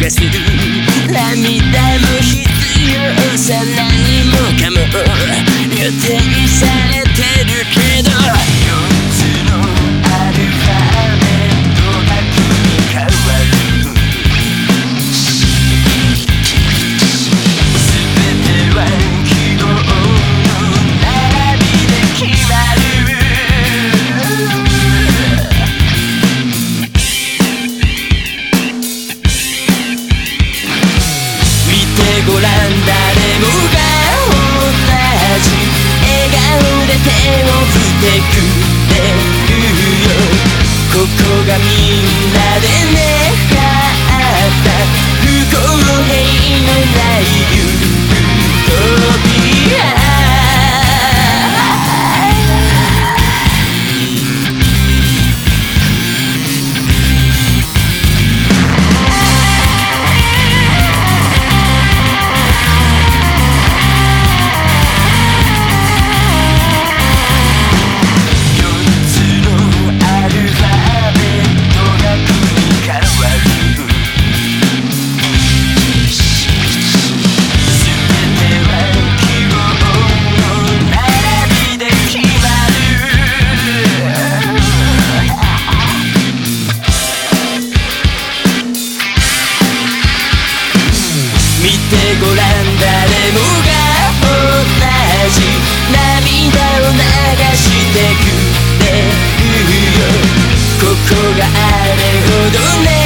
がする がみんなで願った。不公平のない夢ごらん誰もが同じ涙を流してくれるよ。ここがあれほどね。